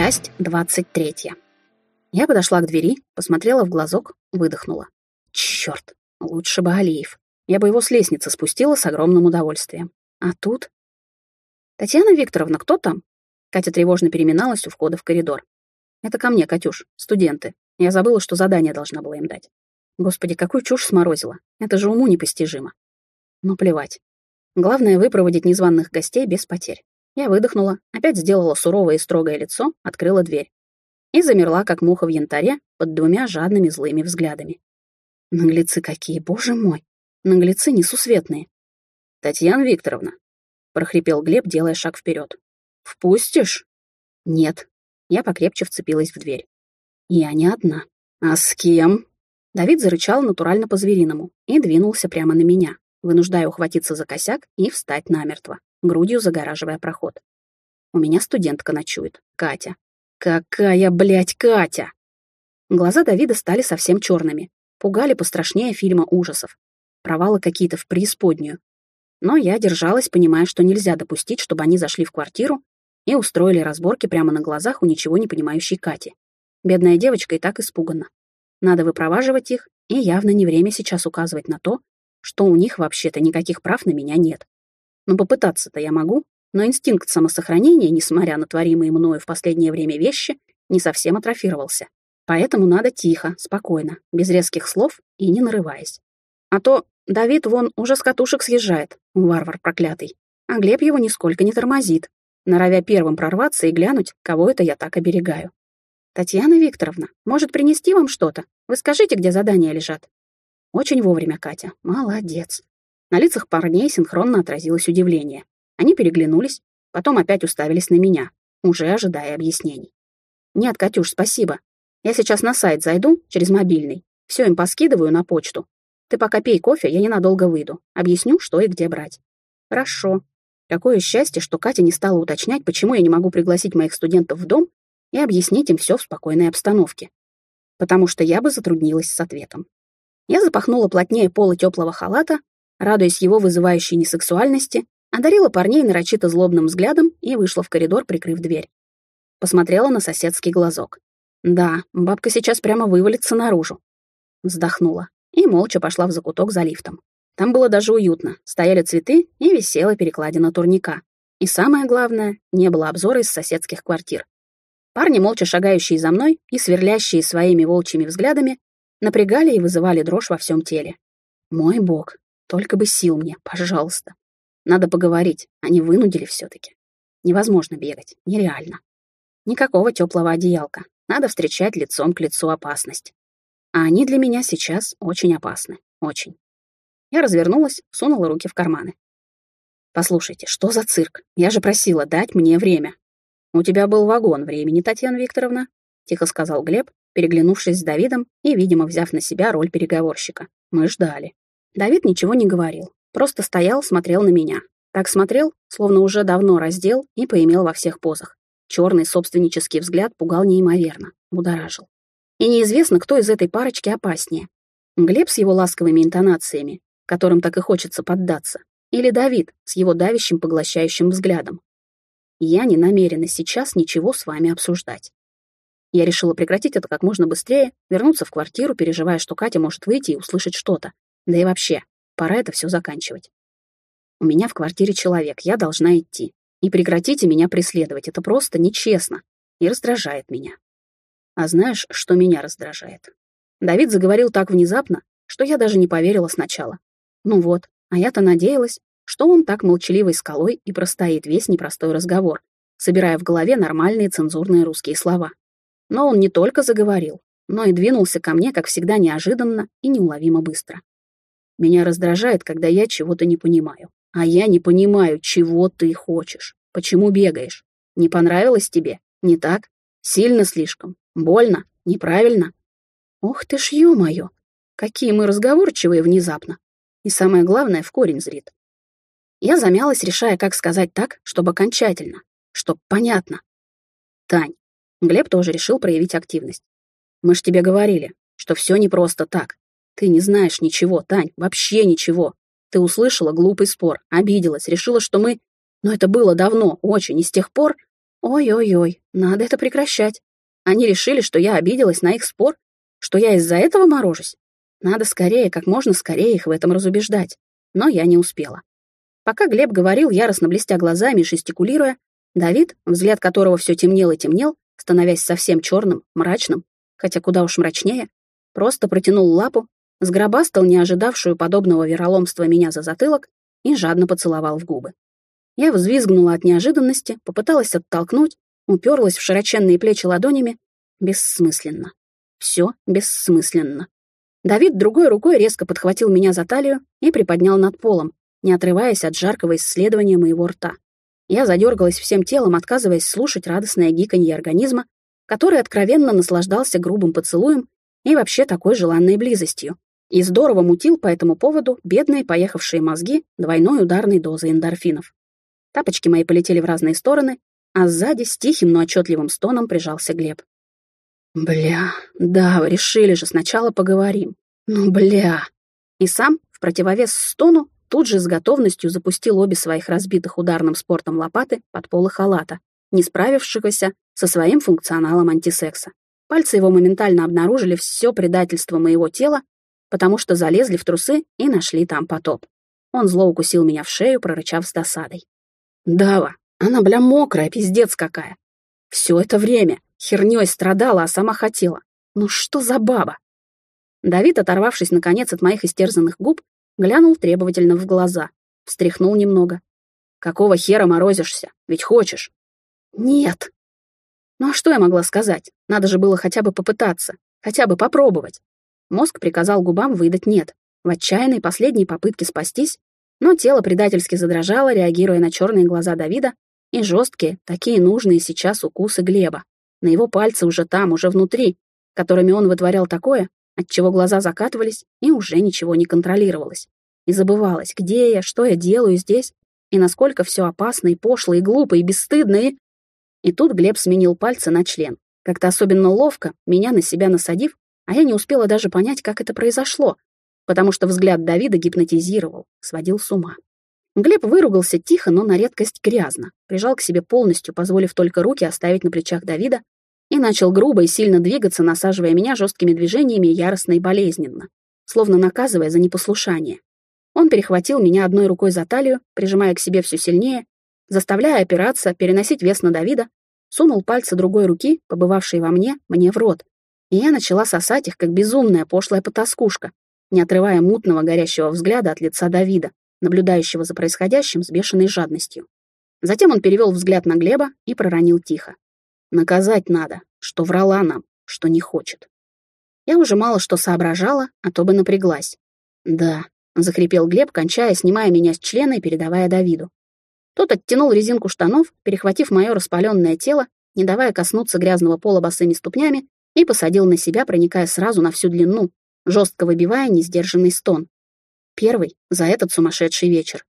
Часть двадцать третья. Я подошла к двери, посмотрела в глазок, выдохнула. Черт, лучше бы Алиев. Я бы его с лестницы спустила с огромным удовольствием. А тут... «Татьяна Викторовна, кто там?» Катя тревожно переминалась у входа в коридор. «Это ко мне, Катюш, студенты. Я забыла, что задание должна была им дать. Господи, какую чушь сморозила. Это же уму непостижимо. Но плевать. Главное — выпроводить незваных гостей без потерь. Я выдохнула, опять сделала суровое и строгое лицо, открыла дверь. И замерла, как муха в янтаре, под двумя жадными злыми взглядами. Наглецы какие, боже мой! Наглецы несусветные. «Татьяна Викторовна», — прохрипел Глеб, делая шаг вперед. «Впустишь?» «Нет». Я покрепче вцепилась в дверь. «Я не одна». «А с кем?» Давид зарычал натурально по-звериному и двинулся прямо на меня, вынуждая ухватиться за косяк и встать намертво грудью загораживая проход. У меня студентка ночует, Катя. Какая, блядь, Катя? Глаза Давида стали совсем черными, пугали пострашнее фильма ужасов. Провалы какие-то в преисподнюю. Но я держалась, понимая, что нельзя допустить, чтобы они зашли в квартиру и устроили разборки прямо на глазах у ничего не понимающей Кати. Бедная девочка и так испугана. Надо выпроваживать их, и явно не время сейчас указывать на то, что у них вообще-то никаких прав на меня нет. Но попытаться-то я могу, но инстинкт самосохранения, несмотря на творимые мною в последнее время вещи, не совсем атрофировался. Поэтому надо тихо, спокойно, без резких слов и не нарываясь. А то Давид вон уже с катушек съезжает, варвар проклятый, а Глеб его нисколько не тормозит, норовя первым прорваться и глянуть, кого это я так оберегаю. «Татьяна Викторовна, может принести вам что-то? Вы скажите, где задания лежат?» Очень вовремя, Катя. Молодец. На лицах парней синхронно отразилось удивление. Они переглянулись, потом опять уставились на меня, уже ожидая объяснений. «Нет, Катюш, спасибо. Я сейчас на сайт зайду, через мобильный. Все им поскидываю на почту. Ты пока пей кофе, я ненадолго выйду. Объясню, что и где брать». «Хорошо». Какое счастье, что Катя не стала уточнять, почему я не могу пригласить моих студентов в дом и объяснить им все в спокойной обстановке. Потому что я бы затруднилась с ответом. Я запахнула плотнее пола теплого халата, радуясь его вызывающей несексуальности, одарила парней нарочито злобным взглядом и вышла в коридор, прикрыв дверь. Посмотрела на соседский глазок. Да, бабка сейчас прямо вывалится наружу. Вздохнула и молча пошла в закуток за лифтом. Там было даже уютно, стояли цветы и висела перекладина турника. И самое главное, не было обзора из соседских квартир. Парни, молча шагающие за мной и сверлящие своими волчьими взглядами, напрягали и вызывали дрожь во всем теле. Мой бог, только бы сил мне, пожалуйста. Надо поговорить, они вынудили все-таки. Невозможно бегать, нереально. Никакого теплого одеялка. Надо встречать лицом к лицу опасность. А они для меня сейчас очень опасны. Очень. Я развернулась, сунула руки в карманы. «Послушайте, что за цирк? Я же просила дать мне время». «У тебя был вагон времени, Татьяна Викторовна», — тихо сказал Глеб, переглянувшись с Давидом и, видимо, взяв на себя роль переговорщика. «Мы ждали». Давид ничего не говорил, просто стоял, смотрел на меня. Так смотрел, словно уже давно раздел и поимел во всех позах. Черный собственнический взгляд пугал неимоверно, будоражил. И неизвестно, кто из этой парочки опаснее. Глеб с его ласковыми интонациями, которым так и хочется поддаться, или Давид с его давящим поглощающим взглядом. Я не намерена сейчас ничего с вами обсуждать. Я решила прекратить это как можно быстрее, вернуться в квартиру, переживая, что Катя может выйти и услышать что-то, да и вообще, пора это все заканчивать. У меня в квартире человек, я должна идти. И прекратите меня преследовать, это просто нечестно и раздражает меня. А знаешь, что меня раздражает? Давид заговорил так внезапно, что я даже не поверила сначала. Ну вот, а я-то надеялась, что он так молчаливой скалой и простоит весь непростой разговор, собирая в голове нормальные цензурные русские слова. Но он не только заговорил, но и двинулся ко мне, как всегда, неожиданно и неуловимо быстро. Меня раздражает, когда я чего-то не понимаю. А я не понимаю, чего ты хочешь. Почему бегаешь? Не понравилось тебе? Не так? Сильно слишком? Больно? Неправильно? Ох ты ж, ё-моё! Какие мы разговорчивые внезапно. И самое главное, в корень зрит. Я замялась, решая, как сказать так, чтобы окончательно, чтоб понятно. Тань, Глеб тоже решил проявить активность. Мы ж тебе говорили, что все не просто так. Ты не знаешь ничего, Тань, вообще ничего. Ты услышала глупый спор, обиделась, решила, что мы... Но это было давно, очень, и с тех пор... Ой-ой-ой, надо это прекращать. Они решили, что я обиделась на их спор, что я из-за этого морожусь. Надо скорее, как можно скорее их в этом разубеждать. Но я не успела. Пока Глеб говорил, яростно блестя глазами и жестикулируя, Давид, взгляд которого все темнел и темнел, становясь совсем черным, мрачным, хотя куда уж мрачнее, просто протянул лапу, сгробастал не ожидавшую подобного вероломства меня за затылок и жадно поцеловал в губы. Я взвизгнула от неожиданности, попыталась оттолкнуть, уперлась в широченные плечи ладонями. Бессмысленно. Все бессмысленно. Давид другой рукой резко подхватил меня за талию и приподнял над полом, не отрываясь от жаркого исследования моего рта. Я задергалась всем телом, отказываясь слушать радостное гиканье организма, который откровенно наслаждался грубым поцелуем и вообще такой желанной близостью. И здорово мутил по этому поводу бедные поехавшие мозги двойной ударной дозы эндорфинов. Тапочки мои полетели в разные стороны, а сзади с тихим, но отчетливым стоном прижался Глеб. «Бля, да, вы решили же, сначала поговорим. Ну, бля!» И сам, в противовес стону, тут же с готовностью запустил обе своих разбитых ударным спортом лопаты под полы халата, не справившегося со своим функционалом антисекса. Пальцы его моментально обнаружили все предательство моего тела, потому что залезли в трусы и нашли там потоп. Он зло укусил меня в шею, прорычав с досадой. «Дава, она, бля, мокрая, пиздец какая. Все это время херней страдала, а сама хотела. Ну что за баба?» Давид, оторвавшись, наконец, от моих истерзанных губ, глянул требовательно в глаза, встряхнул немного. «Какого хера морозишься? Ведь хочешь?» «Нет». Ну а что я могла сказать? Надо же было хотя бы попытаться, хотя бы попробовать. Мозг приказал губам выдать «нет», в отчаянной последней попытке спастись, но тело предательски задрожало, реагируя на черные глаза Давида и жесткие, такие нужные сейчас укусы Глеба. На его пальцы уже там, уже внутри, которыми он вытворял такое, отчего глаза закатывались и уже ничего не контролировалось. И забывалось, где я, что я делаю здесь, и насколько все опасно и пошло, и глупо, и бесстыдно, и... И тут Глеб сменил пальцы на член. Как-то особенно ловко, меня на себя насадив, а я не успела даже понять, как это произошло, потому что взгляд Давида гипнотизировал, сводил с ума. Глеб выругался тихо, но на редкость грязно, прижал к себе полностью, позволив только руки оставить на плечах Давида, и начал грубо и сильно двигаться, насаживая меня жесткими движениями яростно и болезненно, словно наказывая за непослушание. Он перехватил меня одной рукой за талию, прижимая к себе все сильнее, заставляя опираться, переносить вес на Давида, сунул пальцы другой руки, побывавшие во мне, мне в рот, и я начала сосать их, как безумная пошлая потаскушка, не отрывая мутного горящего взгляда от лица Давида, наблюдающего за происходящим с бешеной жадностью. Затем он перевел взгляд на Глеба и проронил тихо. Наказать надо, что врала нам, что не хочет. Я уже мало что соображала, а то бы напряглась. «Да», — захрипел Глеб, кончая, снимая меня с члена и передавая Давиду. Тот оттянул резинку штанов, перехватив мое распаленное тело, не давая коснуться грязного пола босыми ступнями, и посадил на себя, проникая сразу на всю длину, жестко выбивая несдержанный стон. Первый за этот сумасшедший вечер.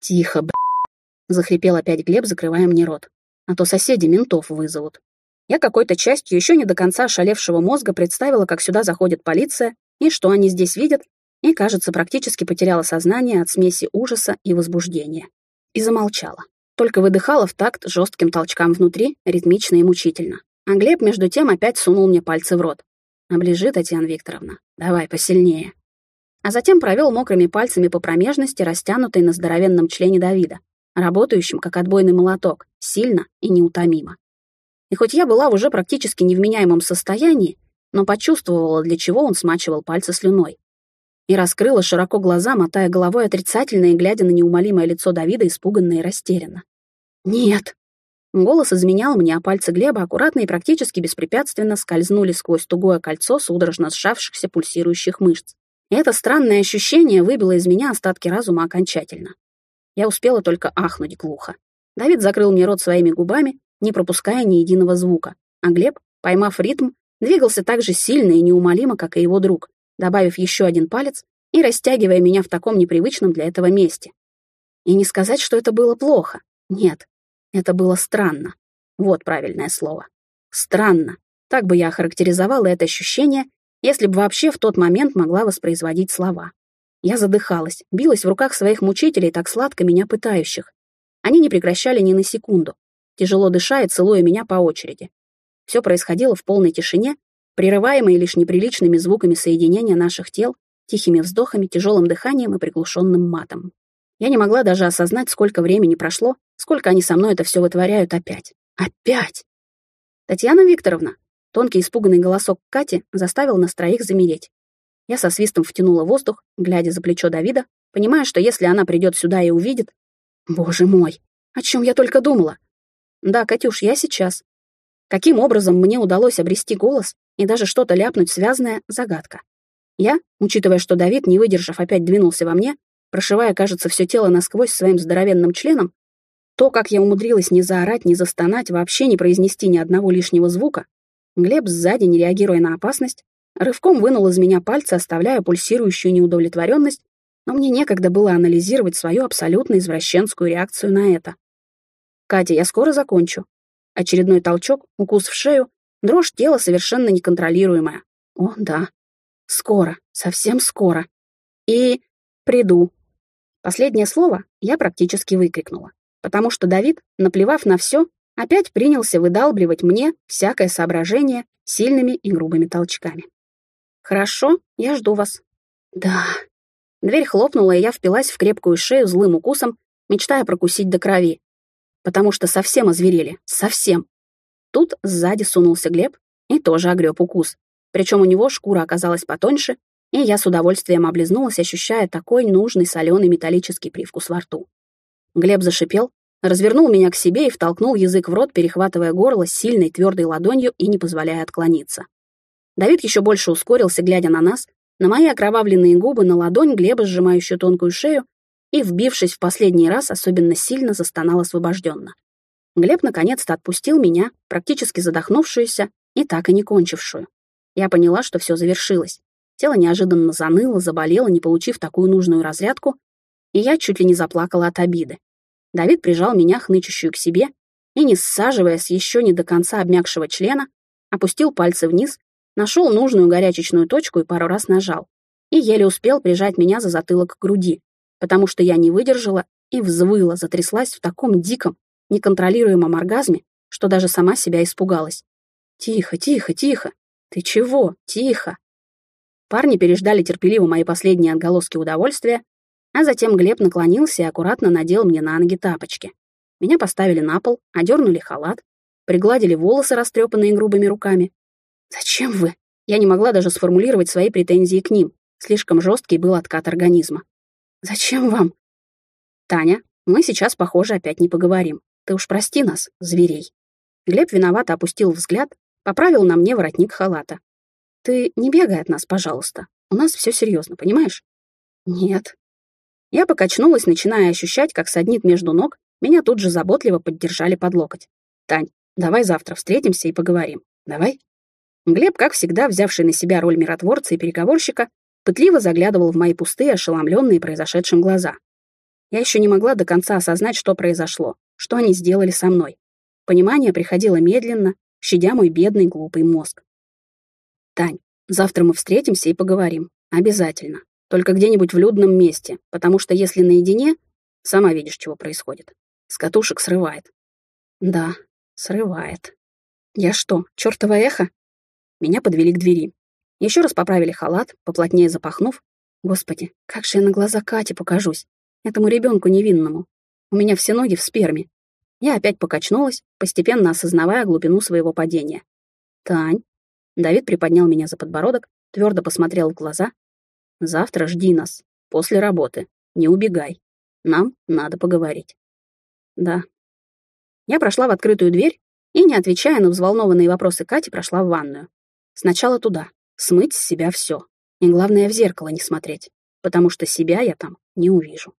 «Тихо, б***!» — захрипел опять Глеб, закрывая мне рот а то соседи ментов вызовут. Я какой-то частью еще не до конца ошалевшего мозга представила, как сюда заходит полиция, и что они здесь видят, и, кажется, практически потеряла сознание от смеси ужаса и возбуждения. И замолчала. Только выдыхала в такт жестким толчкам внутри, ритмично и мучительно. А Глеб, между тем, опять сунул мне пальцы в рот. «Оближи, Татьяна Викторовна. Давай, посильнее». А затем провел мокрыми пальцами по промежности, растянутой на здоровенном члене Давида работающим как отбойный молоток, сильно и неутомимо. И хоть я была уже практически невменяемом состоянии, но почувствовала, для чего он смачивал пальцы слюной. И раскрыла широко глаза, мотая головой отрицательно и глядя на неумолимое лицо Давида, испуганно и растерянно. «Нет!» Голос изменял мне, а пальцы Глеба аккуратно и практически беспрепятственно скользнули сквозь тугое кольцо судорожно сжавшихся пульсирующих мышц. Это странное ощущение выбило из меня остатки разума окончательно. Я успела только ахнуть глухо. Давид закрыл мне рот своими губами, не пропуская ни единого звука, а Глеб, поймав ритм, двигался так же сильно и неумолимо, как и его друг, добавив еще один палец и растягивая меня в таком непривычном для этого месте. И не сказать, что это было плохо. Нет, это было странно. Вот правильное слово. Странно. Так бы я охарактеризовала это ощущение, если бы вообще в тот момент могла воспроизводить слова. Я задыхалась, билась в руках своих мучителей, так сладко меня пытающих. Они не прекращали ни на секунду. тяжело дыша и целуя меня по очереди. Все происходило в полной тишине, прерываемой лишь неприличными звуками соединения наших тел, тихими вздохами, тяжелым дыханием и приглушенным матом. Я не могла даже осознать, сколько времени прошло, сколько они со мной это все вытворяют опять. Опять! Татьяна Викторовна, тонкий испуганный голосок Кати заставил нас троих замереть. Я со свистом втянула воздух, глядя за плечо Давида, понимая, что если она придет сюда и увидит... Боже мой, о чем я только думала? Да, Катюш, я сейчас. Каким образом мне удалось обрести голос и даже что-то ляпнуть связанное — загадка. Я, учитывая, что Давид, не выдержав, опять двинулся во мне, прошивая, кажется, все тело насквозь своим здоровенным членом, то, как я умудрилась не заорать, не застонать, вообще не произнести ни одного лишнего звука, Глеб сзади, не реагируя на опасность, рывком вынул из меня пальцы, оставляя пульсирующую неудовлетворенность, но мне некогда было анализировать свою абсолютно извращенскую реакцию на это. «Катя, я скоро закончу». Очередной толчок, укус в шею, дрожь тела совершенно неконтролируемая. О, да. Скоро, совсем скоро. И приду. Последнее слово я практически выкрикнула, потому что Давид, наплевав на все, опять принялся выдалбливать мне всякое соображение сильными и грубыми толчками. «Хорошо, я жду вас». «Да». Дверь хлопнула, и я впилась в крепкую шею злым укусом, мечтая прокусить до крови. Потому что совсем озверели, совсем. Тут сзади сунулся Глеб и тоже огреб укус. Причем у него шкура оказалась потоньше, и я с удовольствием облизнулась, ощущая такой нужный соленый металлический привкус во рту. Глеб зашипел, развернул меня к себе и втолкнул язык в рот, перехватывая горло сильной твердой ладонью и не позволяя отклониться. Давид еще больше ускорился, глядя на нас, на мои окровавленные губы, на ладонь Глеба, сжимающую тонкую шею, и, вбившись в последний раз, особенно сильно застонал освобожденно. Глеб наконец-то отпустил меня, практически задохнувшуюся и так и не кончившую. Я поняла, что все завершилось. Тело неожиданно заныло, заболело, не получив такую нужную разрядку, и я чуть ли не заплакала от обиды. Давид прижал меня, хнычущую к себе, и, не ссаживая с еще не до конца обмякшего члена, опустил пальцы вниз, нашел нужную горячечную точку и пару раз нажал. И еле успел прижать меня за затылок к груди, потому что я не выдержала и взвыла, затряслась в таком диком, неконтролируемом оргазме, что даже сама себя испугалась. «Тихо, тихо, тихо! Ты чего? Тихо!» Парни переждали терпеливо мои последние отголоски удовольствия, а затем Глеб наклонился и аккуратно надел мне на ноги тапочки. Меня поставили на пол, одернули халат, пригладили волосы, растрепанные грубыми руками. «Зачем вы?» Я не могла даже сформулировать свои претензии к ним. Слишком жесткий был откат организма. «Зачем вам?» «Таня, мы сейчас, похоже, опять не поговорим. Ты уж прости нас, зверей». Глеб виновато опустил взгляд, поправил на мне воротник халата. «Ты не бегай от нас, пожалуйста. У нас все серьезно, понимаешь?» «Нет», я покачнулась, начиная ощущать, как саднит между ног, меня тут же заботливо поддержали под локоть. «Тань, давай завтра встретимся и поговорим. Давай?» Глеб, как всегда, взявший на себя роль миротворца и переговорщика, пытливо заглядывал в мои пустые, ошеломленные произошедшим глаза. Я еще не могла до конца осознать, что произошло, что они сделали со мной. Понимание приходило медленно, щадя мой бедный глупый мозг. «Тань, завтра мы встретимся и поговорим. Обязательно. Только где-нибудь в людном месте, потому что если наедине, сама видишь, чего происходит. С катушек срывает. Да, срывает. Я что, чертово эхо? Меня подвели к двери. Еще раз поправили халат, поплотнее запахнув. Господи, как же я на глаза Кате покажусь. Этому ребенку невинному. У меня все ноги в сперме. Я опять покачнулась, постепенно осознавая глубину своего падения. «Тань». Давид приподнял меня за подбородок, твердо посмотрел в глаза, Завтра жди нас. После работы. Не убегай. Нам надо поговорить. Да. Я прошла в открытую дверь и, не отвечая на взволнованные вопросы Кати, прошла в ванную. Сначала туда. Смыть с себя все. И главное, в зеркало не смотреть. Потому что себя я там не увижу.